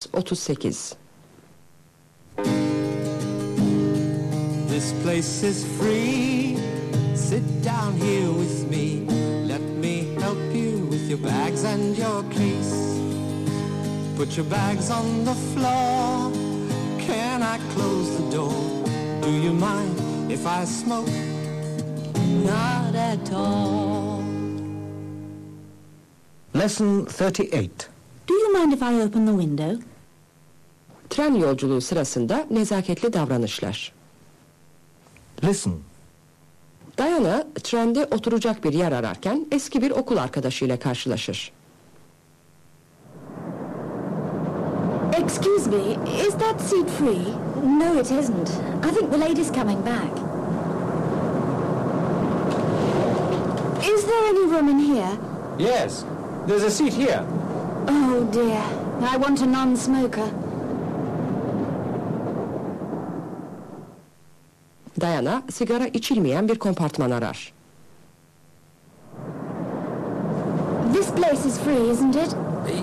38 This place is free. Sit down here with me. Let me help you with your bags and your case. Put your bags on the floor. Can I close the door? Do you mind if I smoke? Not at all. Lesson 38. Do you mind if I open the window? Tren yolculuğu sırasında nezaketli davranışlar. Listen. Diana trende oturacak bir yer ararken eski bir okul arkadaşıyla karşılaşır. Excuse me, is that seat free? No, it isn't. I think the lady's coming back. Is there any room in here? Yes, there's a seat here. Oh dear, I want a non-smoker. Diana sigara içilmeyen bir kompartman arar. This place is free, isn't it?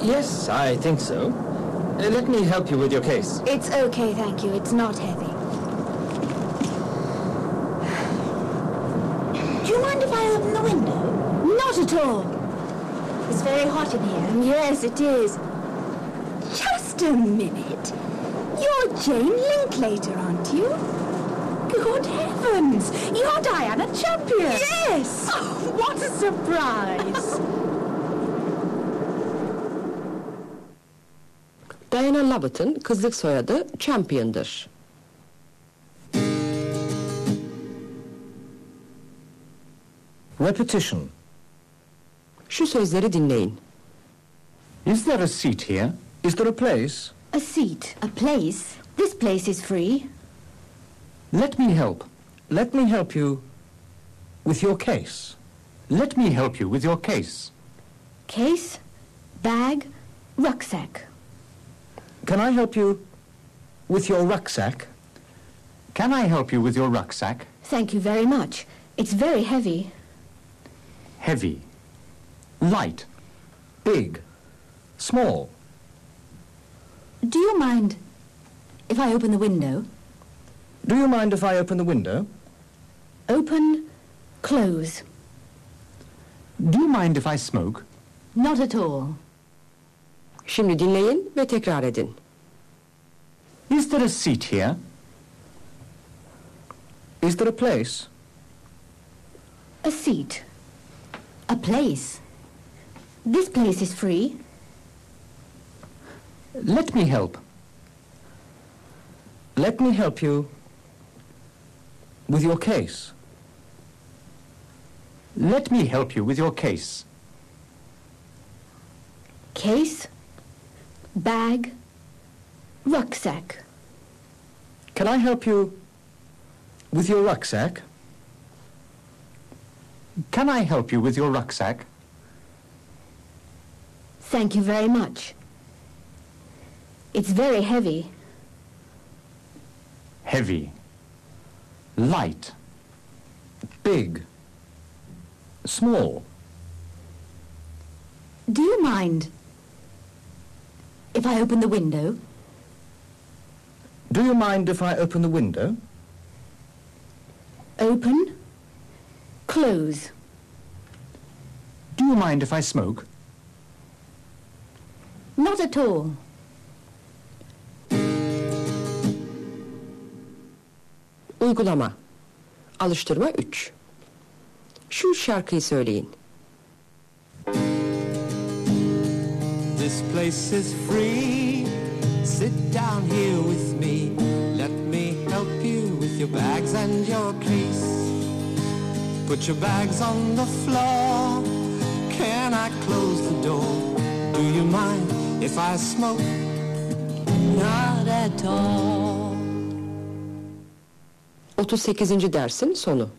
Yes, I think so. Uh, let me help you with your case. It's okay, thank you. It's not heavy. Do you mind if I open the window? Not at all. It's very hot in here. Yes, it is. Just a minute. You're Jane Linklater, aren't you? Good heavens! You're Diana Champion! Yes! Oh, what a surprise! Diana Lovett'ın kızlık soyadı Champion'dır. Repetition. Şu sözleri dinleyin. Is there a seat here? Is there a place? a seat, a place. This place is free. Let me help. Let me help you with your case. Let me help you with your case. Case, bag, rucksack. Can I help you with your rucksack? Can I help you with your rucksack? Thank you very much. It's very heavy. Heavy. Light. Big. Small. Do you mind if I open the window? Do you mind if I open the window? Open, close. Do you mind if I smoke? Not at all. Şimdi dinleyin ve tekrar edin. Is there a seat here? Is there a place? A seat. A place. This place is free. Let me help. Let me help you with your case. Let me help you with your case. Case, bag, rucksack. Can I help you with your rucksack? Can I help you with your rucksack? Thank you very much. It's very heavy. Heavy. Light. Big. Small. Do you mind if I open the window? Do you mind if I open the window? Open, close. Do you mind if I smoke? Not at all. Uygulama. Alıştırma 3. Şu şarkıyı söyleyin. This place is free. Sit down here with me. Let me help you with your bags and your case. Put your bags on the floor. Can I close the door? Do you mind if I smoke? Not at all. 38. dersin sonu.